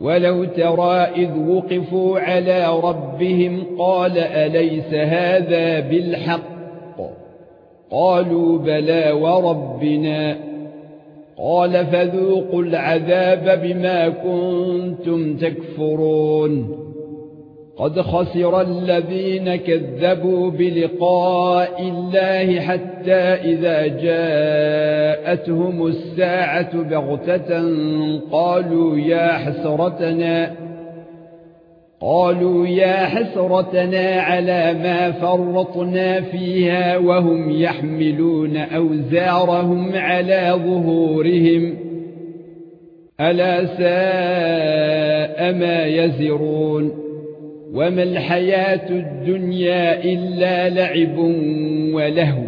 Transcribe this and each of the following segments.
ولو ترى إذ وقفوا على ربهم قال أليس هذا بالحق؟ قالوا بلى وربنا. قال فذوقوا العذاب بما كنتم تكفرون. قد خسر الذين كذبوا بلقاء الله حتى إذا جاءتهم الساعة بغتة قالوا يا حسرتنا قالوا يا حسرتنا على ما فرطنا فيها وهم يحملون أوزارهم على ظهورهم. ألا ساء ما يزرون. وما الحياة الدنيا إلا لعب ولهو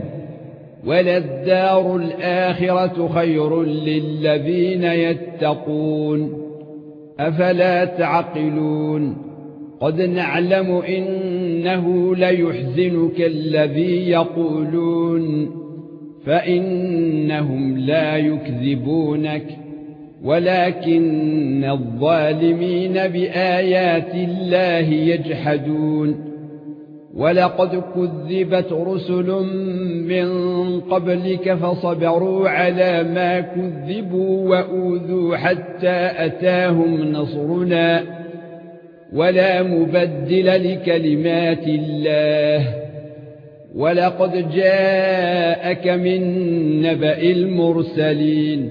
وللدار الآخرة خير للذين يتقون أفلا تعقلون قد نعلم إنه ليحزنك الذي يقولون فإنهم لا يكذبونك ولكن الظالمين بآيات الله يجحدون. ولقد كذبت رسل من قبلك فصبروا على ما كذبوا وأوذوا حتى أتاهم نصرنا. ولا مبدل لكلمات الله. ولقد جاءك من نبأ المرسلين.